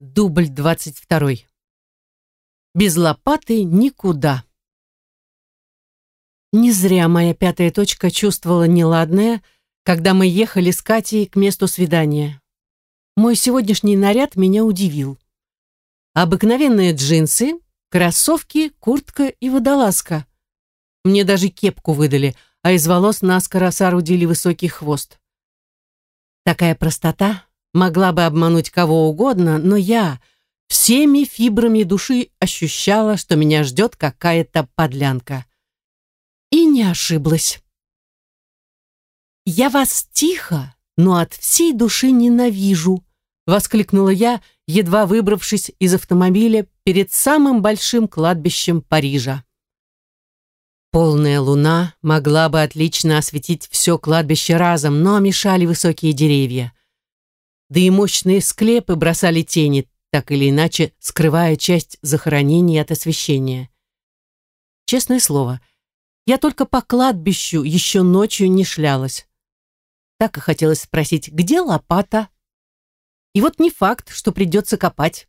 Дубль двадцать второй. Без лопаты никуда. Не зря моя пятая точка чувствовала неладное, когда мы ехали с Катей к месту свидания. Мой сегодняшний наряд меня удивил. Обыкновенные джинсы, кроссовки, куртка и водолазка. Мне даже кепку выдали, а из волос наскоро соорудили высокий хвост. Такая простота могла бы обмануть кого угодно, но я всеми фибрами души ощущала, что меня ждет какая-то подлянка. И не ошиблась. «Я вас тихо, но от всей души ненавижу», воскликнула я, едва выбравшись из автомобиля перед самым большим кладбищем Парижа. Полная луна могла бы отлично осветить все кладбище разом, но мешали высокие деревья да и мощные склепы бросали тени, так или иначе скрывая часть захоронений от освещения. Честное слово, я только по кладбищу еще ночью не шлялась. Так и хотелось спросить, где лопата? И вот не факт, что придется копать.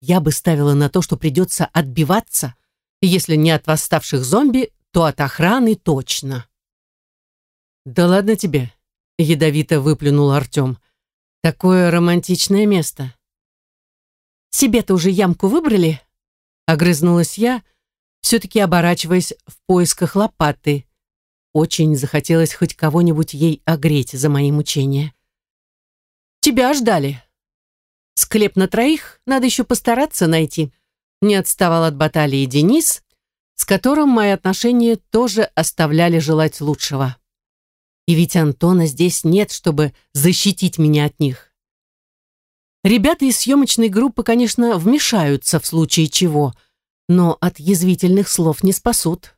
Я бы ставила на то, что придется отбиваться, если не от восставших зомби, то от охраны точно. «Да ладно тебе», — ядовито выплюнул Артем. Такое романтичное место. Себе-то уже ямку выбрали? Огрызнулась я, все-таки оборачиваясь в поисках лопаты. Очень захотелось хоть кого-нибудь ей огреть за мои мучения. Тебя ждали. Склеп на троих надо еще постараться найти. Не отставал от баталии Денис, с которым мои отношения тоже оставляли желать лучшего. И ведь Антона здесь нет, чтобы защитить меня от них. Ребята из съемочной группы, конечно, вмешаются в случае чего, но от язвительных слов не спасут.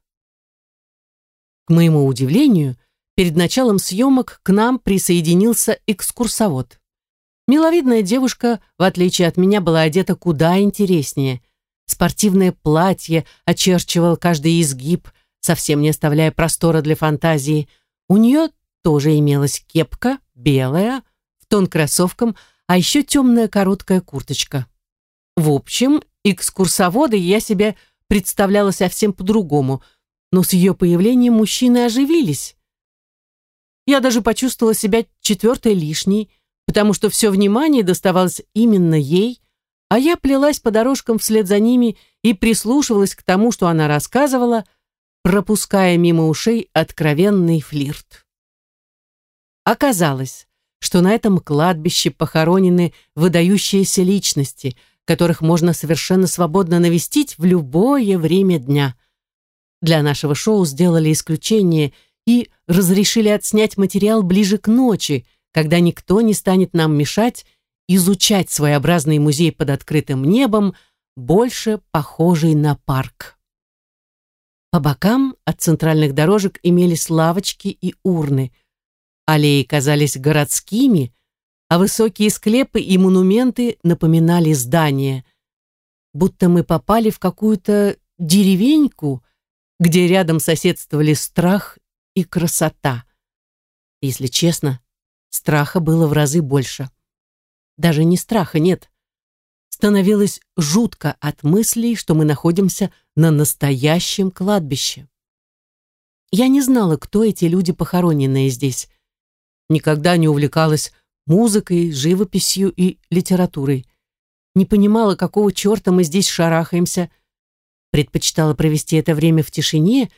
К моему удивлению, перед началом съемок к нам присоединился экскурсовод. Миловидная девушка, в отличие от меня, была одета куда интереснее. Спортивное платье очерчивал каждый изгиб, совсем не оставляя простора для фантазии. У нее тоже имелась кепка, белая, в тон кроссовкам, а еще темная короткая курточка. В общем, экскурсовода я себе представляла совсем по-другому, но с ее появлением мужчины оживились. Я даже почувствовала себя четвертой лишней, потому что все внимание доставалось именно ей, а я плелась по дорожкам вслед за ними и прислушивалась к тому, что она рассказывала, пропуская мимо ушей откровенный флирт. Оказалось, что на этом кладбище похоронены выдающиеся личности, которых можно совершенно свободно навестить в любое время дня. Для нашего шоу сделали исключение и разрешили отснять материал ближе к ночи, когда никто не станет нам мешать изучать своеобразный музей под открытым небом, больше похожий на парк. По бокам от центральных дорожек имелись лавочки и урны – Аллеи казались городскими, а высокие склепы и монументы напоминали здания. Будто мы попали в какую-то деревеньку, где рядом соседствовали страх и красота. Если честно, страха было в разы больше. Даже не страха, нет. Становилось жутко от мыслей, что мы находимся на настоящем кладбище. Я не знала, кто эти люди, похороненные здесь никогда не увлекалась музыкой, живописью и литературой. Не понимала, какого черта мы здесь шарахаемся. Предпочитала провести это время в тишине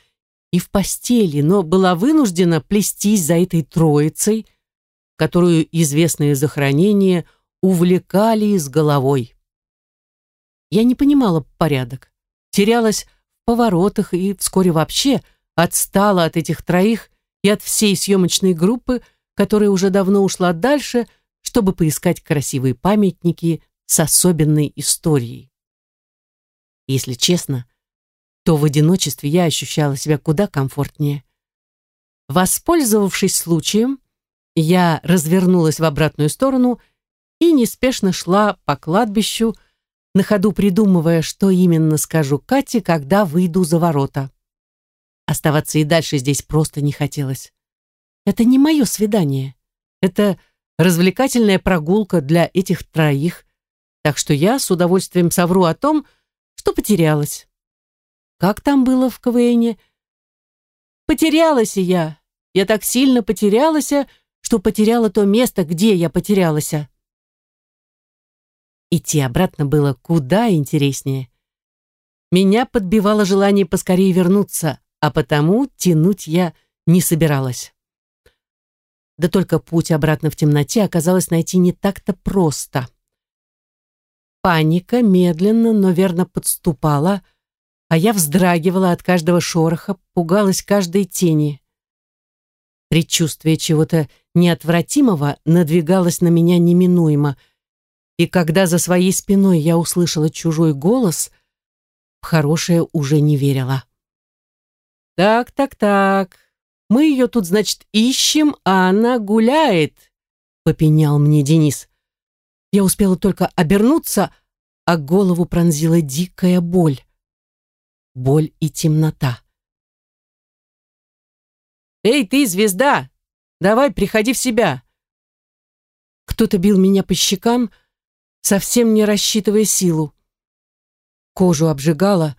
и в постели, но была вынуждена плестись за этой троицей, которую известные захоронения увлекали с головой. Я не понимала порядок, терялась в поворотах и вскоре вообще отстала от этих троих и от всей съемочной группы, которая уже давно ушла дальше, чтобы поискать красивые памятники с особенной историей. Если честно, то в одиночестве я ощущала себя куда комфортнее. Воспользовавшись случаем, я развернулась в обратную сторону и неспешно шла по кладбищу, на ходу придумывая, что именно скажу Кате, когда выйду за ворота. Оставаться и дальше здесь просто не хотелось. Это не мое свидание. Это развлекательная прогулка для этих троих, Так что я с удовольствием совру о том, что потерялась. Как там было в КВНе? Потерялась я. Я так сильно потерялась, что потеряла то место, где я потерялась. Идти обратно было куда интереснее. Меня подбивало желание поскорее вернуться, а потому тянуть я не собиралась. Да только путь обратно в темноте оказалось найти не так-то просто. Паника медленно, но верно подступала, а я вздрагивала от каждого шороха, пугалась каждой тени. Предчувствие чего-то неотвратимого надвигалось на меня неминуемо, и когда за своей спиной я услышала чужой голос, в хорошее уже не верила. «Так, так, так, мы ее тут, значит, ищем, а она гуляет», — попенял мне Денис. Я успела только обернуться, а голову пронзила дикая боль. Боль и темнота. «Эй, ты, звезда! Давай, приходи в себя!» Кто-то бил меня по щекам, совсем не рассчитывая силу. Кожу обжигала,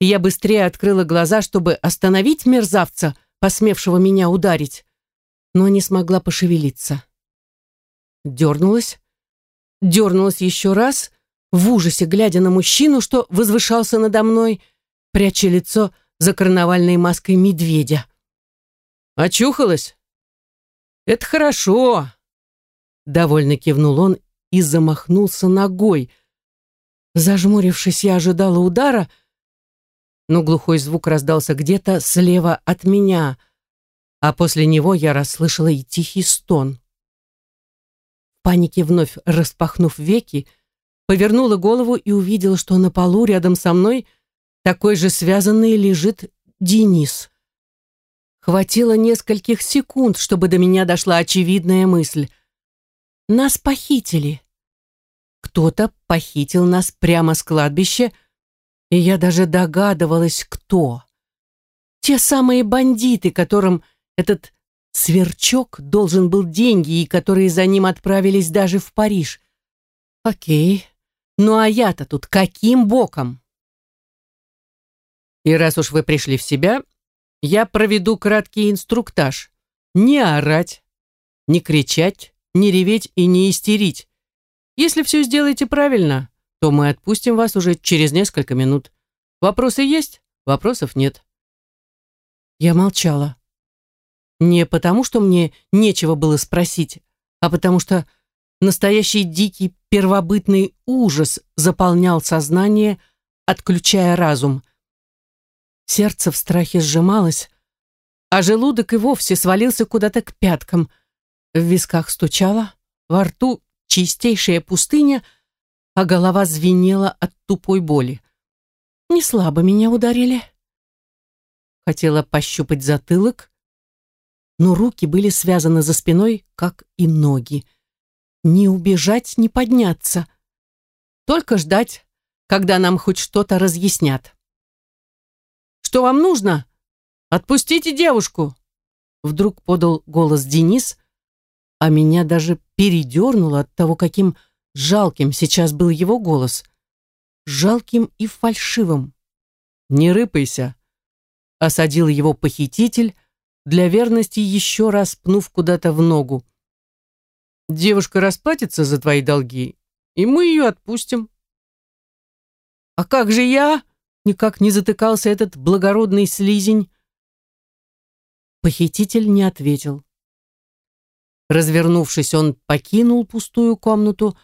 и я быстрее открыла глаза, чтобы остановить мерзавца, посмевшего меня ударить, но не смогла пошевелиться. Дернулась, дернулась еще раз, в ужасе глядя на мужчину, что возвышался надо мной, пряча лицо за карнавальной маской медведя. «Очухалась? Это хорошо!» Довольно кивнул он и замахнулся ногой. Зажмурившись, я ожидала удара, но глухой звук раздался где-то слева от меня, а после него я расслышала и тихий стон. В панике вновь распахнув веки, повернула голову и увидела, что на полу рядом со мной такой же связанный лежит Денис. Хватило нескольких секунд, чтобы до меня дошла очевидная мысль. Нас похитили. Кто-то похитил нас прямо с кладбища, и я даже догадывалась, кто. Те самые бандиты, которым этот сверчок должен был деньги и которые за ним отправились даже в Париж. Окей, ну а я-то тут каким боком? И раз уж вы пришли в себя, я проведу краткий инструктаж. Не орать, не кричать, не реветь и не истерить. Если все сделаете правильно, то мы отпустим вас уже через несколько минут. Вопросы есть? Вопросов нет. Я молчала. Не потому, что мне нечего было спросить, а потому что настоящий дикий первобытный ужас заполнял сознание, отключая разум. Сердце в страхе сжималось, а желудок и вовсе свалился куда-то к пяткам. В висках стучало, во рту чистейшая пустыня — а голова звенела от тупой боли. Не слабо меня ударили. Хотела пощупать затылок, но руки были связаны за спиной, как и ноги. Не убежать, не подняться. Только ждать, когда нам хоть что-то разъяснят. «Что вам нужно? Отпустите девушку!» Вдруг подал голос Денис, а меня даже передернуло от того, каким Жалким сейчас был его голос. Жалким и фальшивым. «Не рыпайся», — осадил его похититель, для верности еще раз пнув куда-то в ногу. «Девушка расплатится за твои долги, и мы ее отпустим». «А как же я?» — никак не затыкался этот благородный слизень. Похититель не ответил. Развернувшись, он покинул пустую комнату,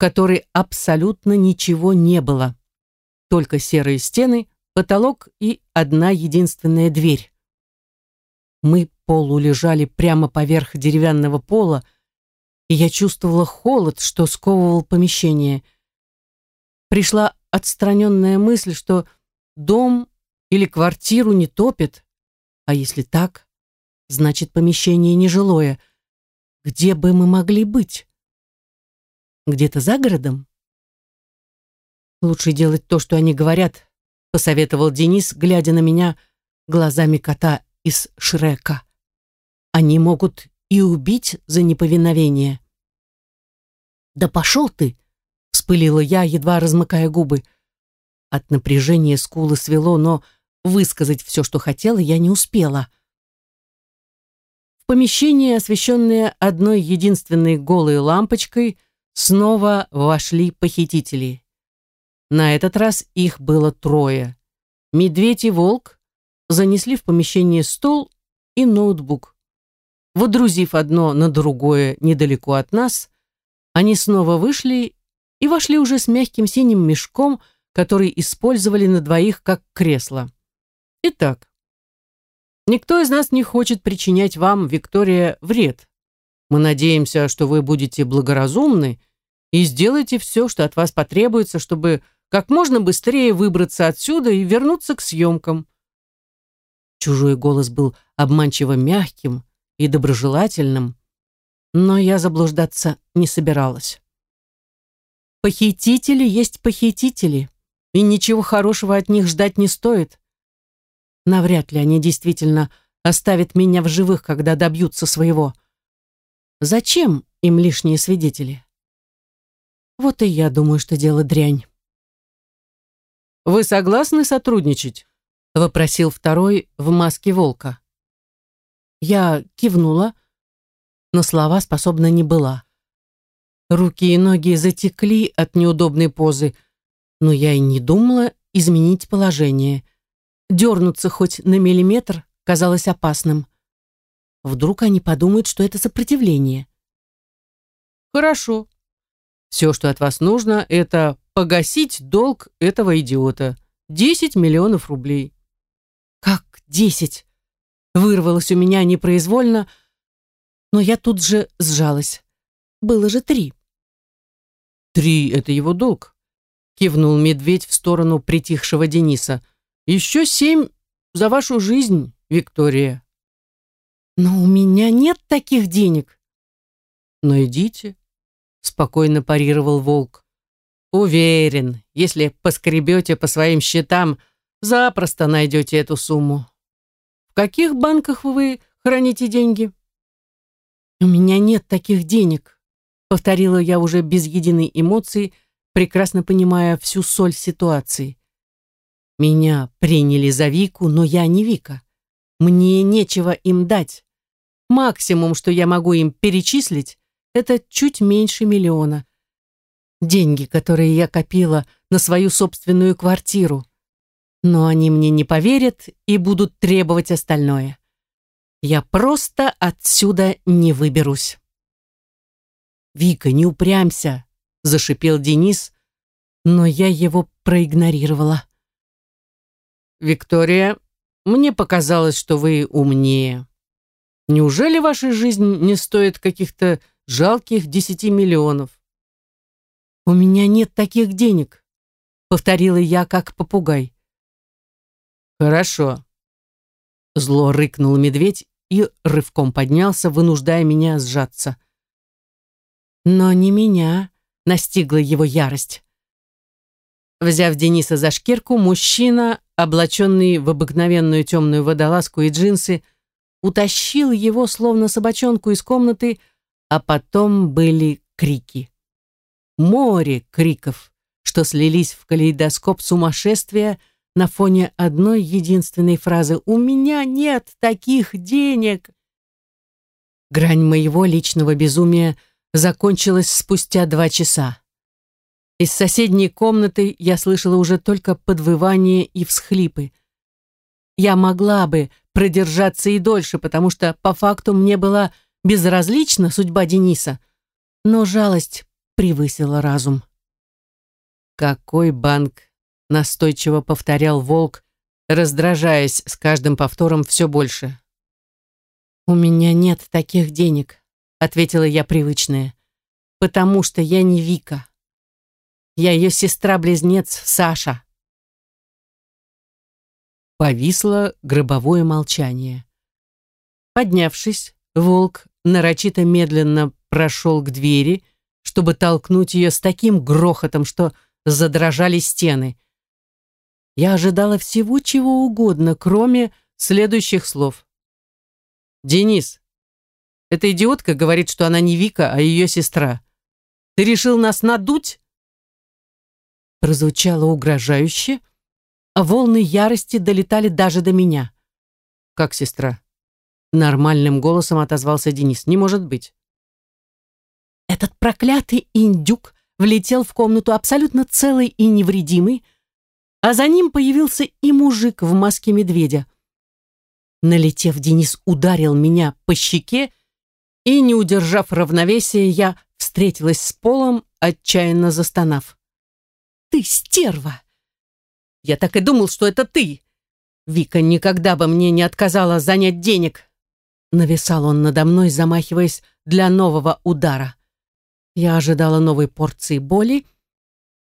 которой абсолютно ничего не было. Только серые стены, потолок и одна единственная дверь. Мы полулежали прямо поверх деревянного пола, и я чувствовала холод, что сковывал помещение. Пришла отстраненная мысль, что дом или квартиру не топит, а если так, значит помещение нежилое. Где бы мы могли быть? Где-то за городом? Лучше делать то, что они говорят, посоветовал Денис, глядя на меня глазами кота из Шрека. Они могут и убить за неповиновение. Да пошел ты! вспылила я, едва размыкая губы. От напряжения скулы свело, но высказать все, что хотела, я не успела. В помещение, освещенное одной единственной голой лампочкой, снова вошли похитители. На этот раз их было трое. Медведь и волк занесли в помещение стол и ноутбук. Водрузив одно на другое недалеко от нас, они снова вышли и вошли уже с мягким синим мешком, который использовали на двоих как кресло. Итак, никто из нас не хочет причинять вам, Виктория, вред. Мы надеемся, что вы будете благоразумны и сделаете все, что от вас потребуется, чтобы как можно быстрее выбраться отсюда и вернуться к съемкам. Чужой голос был обманчиво мягким и доброжелательным, но я заблуждаться не собиралась. Похитители есть похитители, и ничего хорошего от них ждать не стоит. Навряд ли они действительно оставят меня в живых, когда добьются своего. Зачем им лишние свидетели? Вот и я думаю, что дело дрянь. «Вы согласны сотрудничать?» — вопросил второй в маске волка. Я кивнула, но слова способна не была. Руки и ноги затекли от неудобной позы, но я и не думала изменить положение. Дернуться хоть на миллиметр казалось опасным. Вдруг они подумают, что это сопротивление. «Хорошо. Все, что от вас нужно, это погасить долг этого идиота. Десять миллионов рублей». «Как десять?» Вырвалось у меня непроизвольно, но я тут же сжалась. Было же три. «Три — это его долг», — кивнул медведь в сторону притихшего Дениса. «Еще семь за вашу жизнь, Виктория». «Но у меня нет таких денег». «Но идите», — спокойно парировал волк. «Уверен, если поскребете по своим счетам, запросто найдете эту сумму. В каких банках вы храните деньги? У меня нет таких денег, повторила я уже без единой эмоции, прекрасно понимая всю соль ситуации. Меня приняли за Вику, но я не Вика. Мне нечего им дать. Максимум, что я могу им перечислить, это чуть меньше миллиона. Деньги, которые я копила на свою собственную квартиру но они мне не поверят и будут требовать остальное. Я просто отсюда не выберусь. «Вика, не упрямься», — зашипел Денис, но я его проигнорировала. «Виктория, мне показалось, что вы умнее. Неужели ваша жизнь не стоит каких-то жалких десяти миллионов?» «У меня нет таких денег», — повторила я как попугай. «Хорошо». Зло рыкнул медведь и рывком поднялся, вынуждая меня сжаться. Но не меня настигла его ярость. Взяв Дениса за шкирку, мужчина, облаченный в обыкновенную темную водолазку и джинсы, утащил его, словно собачонку, из комнаты, а потом были крики. Море криков, что слились в калейдоскоп сумасшествия, на фоне одной единственной фразы «У меня нет таких денег!». Грань моего личного безумия закончилась спустя два часа. Из соседней комнаты я слышала уже только подвывание и всхлипы. Я могла бы продержаться и дольше, потому что по факту мне была безразлична судьба Дениса, но жалость превысила разум. Какой банк настойчиво повторял волк, раздражаясь с каждым повтором все больше. «У меня нет таких денег», — ответила я привычная, «потому что я не Вика. Я ее сестра-близнец Саша». Повисло гробовое молчание. Поднявшись, волк нарочито медленно прошел к двери, чтобы толкнуть ее с таким грохотом, что задрожали стены — я ожидала всего чего угодно, кроме следующих слов. «Денис, эта идиотка говорит, что она не Вика, а ее сестра. Ты решил нас надуть?» Прозвучало угрожающе, а волны ярости долетали даже до меня. «Как сестра?» Нормальным голосом отозвался Денис. «Не может быть». Этот проклятый индюк влетел в комнату абсолютно целый и невредимый, а за ним появился и мужик в маске медведя. Налетев, Денис ударил меня по щеке, и, не удержав равновесия, я встретилась с полом, отчаянно застонав. «Ты стерва!» «Я так и думал, что это ты!» «Вика никогда бы мне не отказала занять денег!» Нависал он надо мной, замахиваясь для нового удара. Я ожидала новой порции боли,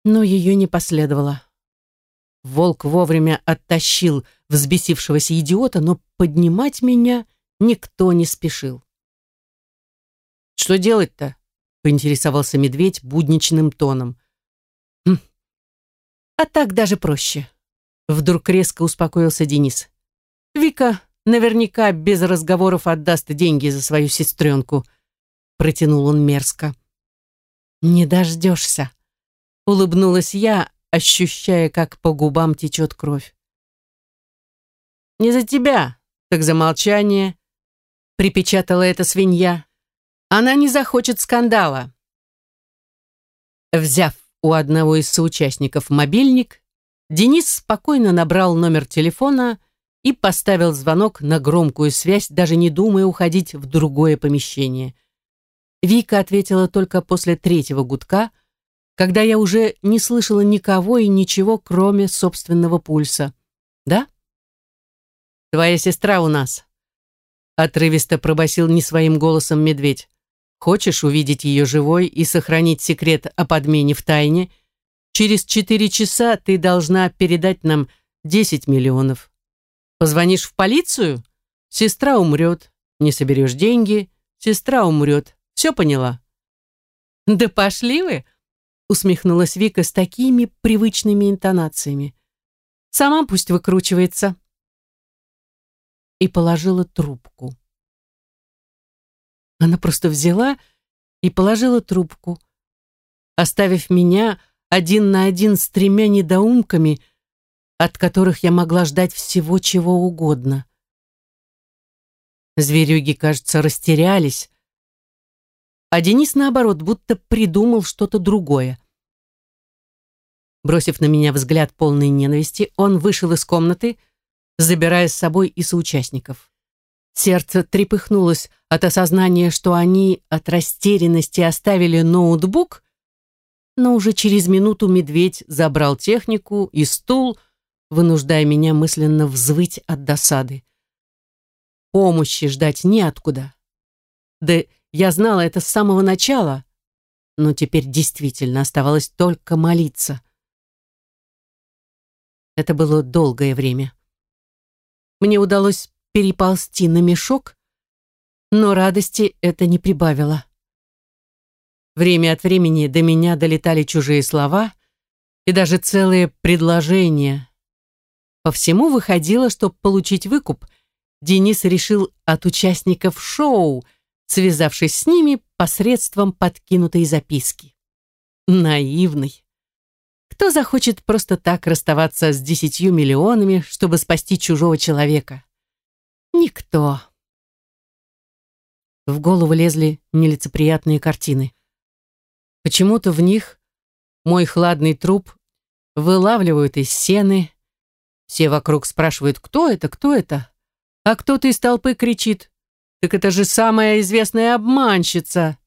но ее не последовало. Волк вовремя оттащил взбесившегося идиота, но поднимать меня никто не спешил. «Что делать-то?» — поинтересовался медведь будничным тоном. «Хм. «А так даже проще», — вдруг резко успокоился Денис. «Вика наверняка без разговоров отдаст деньги за свою сестренку», — протянул он мерзко. «Не дождешься», — улыбнулась я, ощущая, как по губам течет кровь. «Не за тебя, так за молчание», — припечатала эта свинья. «Она не захочет скандала». Взяв у одного из соучастников мобильник, Денис спокойно набрал номер телефона и поставил звонок на громкую связь, даже не думая уходить в другое помещение. Вика ответила только после третьего гудка, когда я уже не слышала никого и ничего, кроме собственного пульса. «Да?» «Твоя сестра у нас», — отрывисто пробасил не своим голосом медведь. «Хочешь увидеть ее живой и сохранить секрет о подмене в тайне? Через четыре часа ты должна передать нам десять миллионов. Позвонишь в полицию? Сестра умрет. Не соберешь деньги, сестра умрет. Все поняла?» «Да пошли вы!» усмехнулась Вика с такими привычными интонациями. «Сама пусть выкручивается». И положила трубку. Она просто взяла и положила трубку, оставив меня один на один с тремя недоумками, от которых я могла ждать всего чего угодно. Зверюги, кажется, растерялись, а Денис, наоборот, будто придумал что-то другое. Бросив на меня взгляд полной ненависти, он вышел из комнаты, забирая с собой и соучастников. Сердце трепыхнулось от осознания, что они от растерянности оставили ноутбук, но уже через минуту медведь забрал технику и стул, вынуждая меня мысленно взвыть от досады. Помощи ждать неоткуда. Да я знала это с самого начала, но теперь действительно оставалось только молиться. Это было долгое время. Мне удалось переползти на мешок, но радости это не прибавило. Время от времени до меня долетали чужие слова и даже целые предложения. По всему выходило, что получить выкуп Денис решил от участников шоу – связавшись с ними посредством подкинутой записки. Наивный. Кто захочет просто так расставаться с десятью миллионами, чтобы спасти чужого человека? Никто. В голову лезли нелицеприятные картины. Почему-то в них мой хладный труп вылавливают из сены. Все вокруг спрашивают, кто это, кто это? А кто-то из толпы кричит, так это же самая известная обманщица.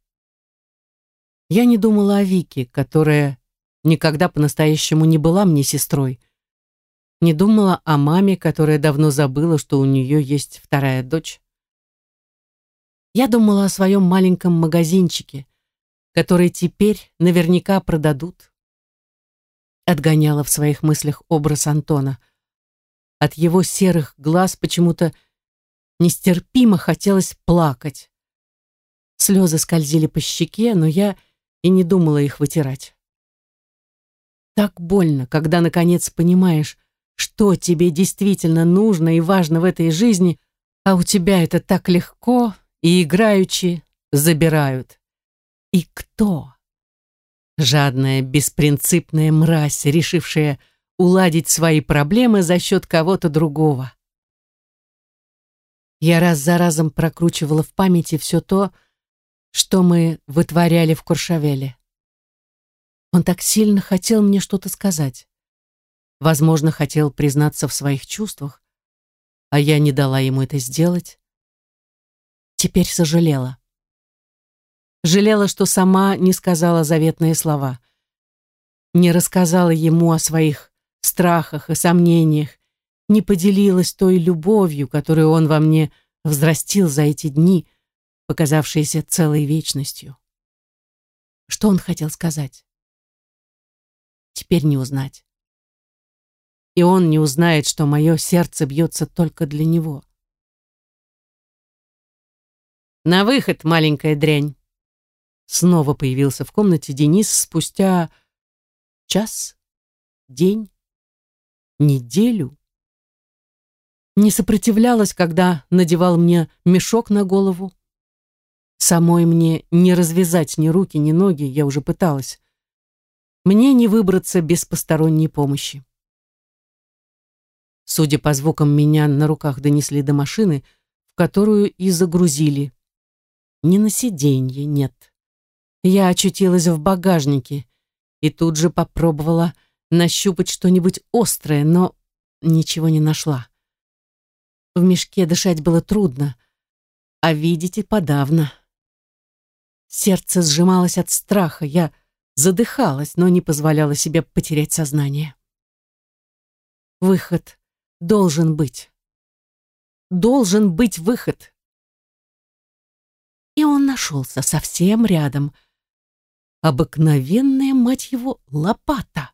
Я не думала о Вике, которая никогда по-настоящему не была мне сестрой. Не думала о маме, которая давно забыла, что у нее есть вторая дочь. Я думала о своем маленьком магазинчике, который теперь наверняка продадут. Отгоняла в своих мыслях образ Антона. От его серых глаз почему-то Нестерпимо хотелось плакать. Слезы скользили по щеке, но я и не думала их вытирать. Так больно, когда наконец понимаешь, что тебе действительно нужно и важно в этой жизни, а у тебя это так легко и играючи забирают. И кто? Жадная, беспринципная мразь, решившая уладить свои проблемы за счет кого-то другого. Я раз за разом прокручивала в памяти все то, что мы вытворяли в Куршавеле. Он так сильно хотел мне что-то сказать. Возможно, хотел признаться в своих чувствах, а я не дала ему это сделать. Теперь сожалела. Жалела, что сама не сказала заветные слова. Не рассказала ему о своих страхах и сомнениях, не поделилась той любовью, которую он во мне взрастил за эти дни, показавшиеся целой вечностью. Что он хотел сказать? Теперь не узнать. И он не узнает, что мое сердце бьется только для него. «На выход, маленькая дрянь!» Снова появился в комнате Денис спустя час, день, неделю. Не сопротивлялась, когда надевал мне мешок на голову. Самой мне не развязать ни руки, ни ноги, я уже пыталась. Мне не выбраться без посторонней помощи. Судя по звукам, меня на руках донесли до машины, в которую и загрузили. Не на сиденье, нет. Я очутилась в багажнике и тут же попробовала нащупать что-нибудь острое, но ничего не нашла. В мешке дышать было трудно, а видеть и подавно. Сердце сжималось от страха, я задыхалась, но не позволяла себе потерять сознание. Выход должен быть. Должен быть выход. И он нашелся совсем рядом — Обыкновенная, мать его, лопата.